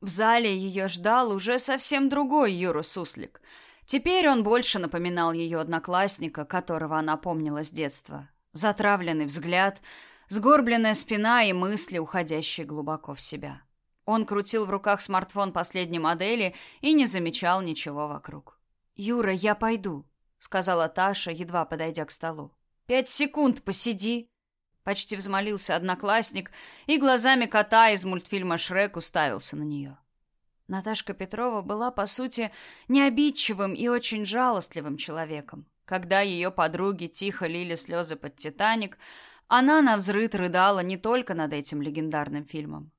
В зале ее ждал уже совсем другой Юра Суслик. Теперь он больше напоминал ее одноклассника, которого она помнила с детства. Затравленный взгляд, сгорбленная спина и мысли, уходящие глубоко в себя. Он крутил в руках смартфон последней модели и не замечал ничего вокруг. «Юра, я пойду», — сказала Таша, едва подойдя к столу. «Пять секунд посиди», — почти взмолился одноклассник и глазами кота из мультфильма «Шрек» уставился на нее. Наташка Петрова была, по сути, необидчивым и очень жалостливым человеком. Когда ее подруги тихо лили слезы под «Титаник», она навзрыд рыдала не только над этим легендарным фильмом.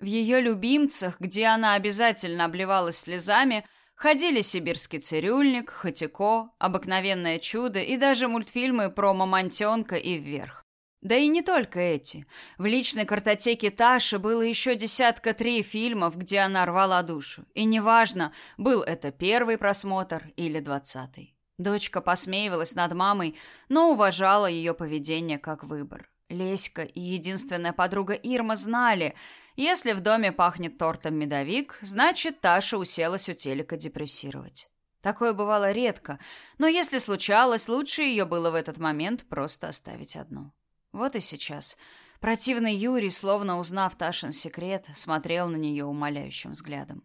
В ее любимцах, где она обязательно обливалась слезами, ходили «Сибирский цирюльник», «Хатико», «Обыкновенное чудо» и даже мультфильмы про мамонтенка и вверх. Да и не только эти. В личной картотеке Таши было еще десятка три фильмов, где она рвала душу. И неважно, был это первый просмотр или двадцатый. Дочка посмеивалась над мамой, но уважала ее поведение как выбор. Леська и единственная подруга Ирма знали – если в доме пахнет тортом медовик, значит, Таша уселась у телека депрессировать. Такое бывало редко, но если случалось, лучше ее было в этот момент просто оставить одну. Вот и сейчас. Противный Юрий, словно узнав Ташин секрет, смотрел на нее умоляющим взглядом.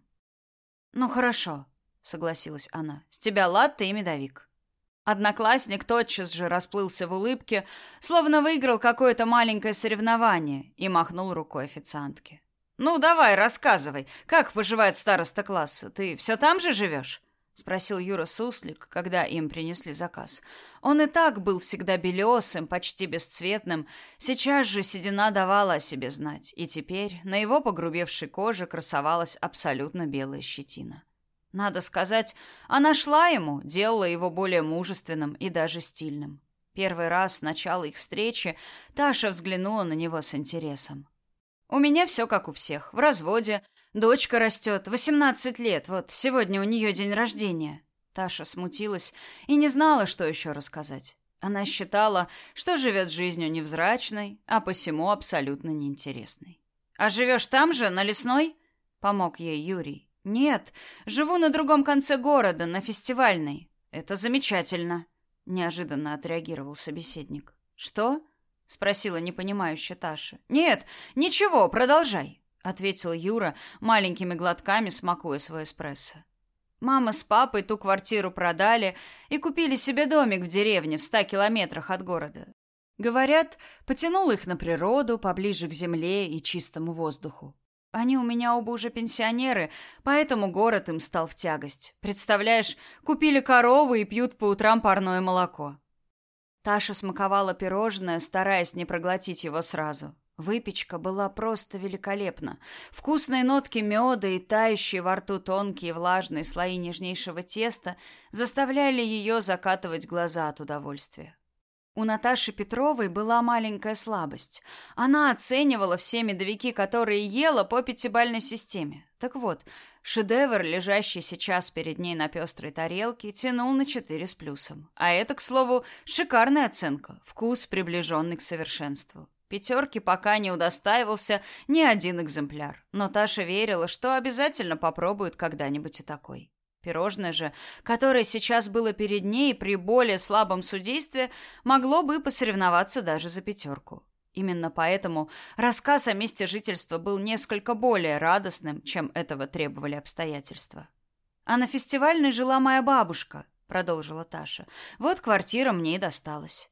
«Ну хорошо», — согласилась она. «С тебя латте и медовик». Одноклассник тотчас же расплылся в улыбке, словно выиграл какое-то маленькое соревнование, и махнул рукой официантке. «Ну, давай, рассказывай, как поживает староста класса? Ты все там же живешь?» — спросил Юра Суслик, когда им принесли заказ. Он и так был всегда белесым, почти бесцветным. Сейчас же седина давала о себе знать, и теперь на его погрубевшей коже красовалась абсолютно белая щетина. Надо сказать, она шла ему, делала его более мужественным и даже стильным. Первый раз с начала их встречи Таша взглянула на него с интересом. «У меня все как у всех. В разводе. Дочка растет. Восемнадцать лет. Вот сегодня у нее день рождения». Таша смутилась и не знала, что еще рассказать. Она считала, что живет жизнью невзрачной, а посему абсолютно неинтересной. «А живешь там же, на Лесной?» — помог ей Юрий. Нет, живу на другом конце города, на фестивальной. Это замечательно, неожиданно отреагировал собеседник. Что? спросила непонимающая Таша. Нет, ничего, продолжай, ответил Юра, маленькими глотками смакуя свой эспрессо. Мама с папой ту квартиру продали и купили себе домик в деревне в ста километрах от города. Говорят, потянул их на природу, поближе к земле и чистому воздуху. Они у меня оба уже пенсионеры, поэтому город им стал в тягость. Представляешь, купили корову и пьют по утрам парное молоко. Таша смаковала пирожное, стараясь не проглотить его сразу. Выпечка была просто великолепна. Вкусные нотки меда и тающие во рту тонкие влажные слои нежнейшего теста заставляли ее закатывать глаза от удовольствия. У Наташи Петровой была маленькая слабость. Она оценивала все медовики, которые ела по пятибалльной системе. Так вот, шедевр, лежащий сейчас перед ней на пестрой тарелке, тянул на четыре с плюсом. А это, к слову, шикарная оценка, вкус, приближенный к совершенству. Пятерки пока не удостаивался ни один экземпляр, но Таша верила, что обязательно попробует когда-нибудь и такой. Пирожное же, которое сейчас было перед ней при более слабом судействе, могло бы посоревноваться даже за пятерку. Именно поэтому рассказ о месте жительства был несколько более радостным, чем этого требовали обстоятельства. «А на фестивальной жила моя бабушка», — продолжила Таша. «Вот квартира мне и досталась».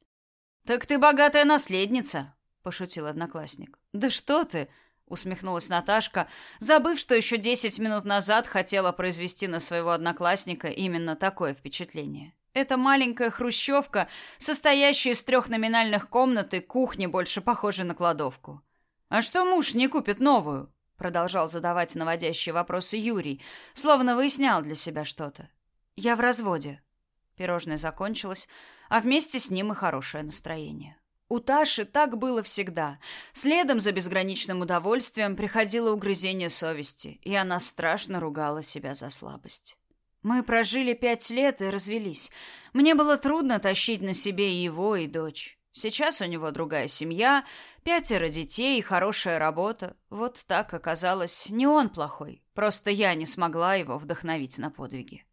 «Так ты богатая наследница», — пошутил одноклассник. «Да что ты!» усмехнулась Наташка, забыв, что еще десять минут назад хотела произвести на своего одноклассника именно такое впечатление. Это маленькая хрущевка, состоящая из трех номинальных комнат и кухни, больше похожей на кладовку. А что муж не купит новую? продолжал задавать наводящие вопросы Юрий, словно выяснял для себя что-то. Я в разводе. Пирожное закончилось, а вместе с ним и хорошее настроение. У Таши так было всегда. Следом за безграничным удовольствием приходило угрызение совести, и она страшно ругала себя за слабость. Мы прожили пять лет и развелись. Мне было трудно тащить на себе и его, и дочь. Сейчас у него другая семья, пятеро детей и хорошая работа. Вот так оказалось, не он плохой. Просто я не смогла его вдохновить на подвиги.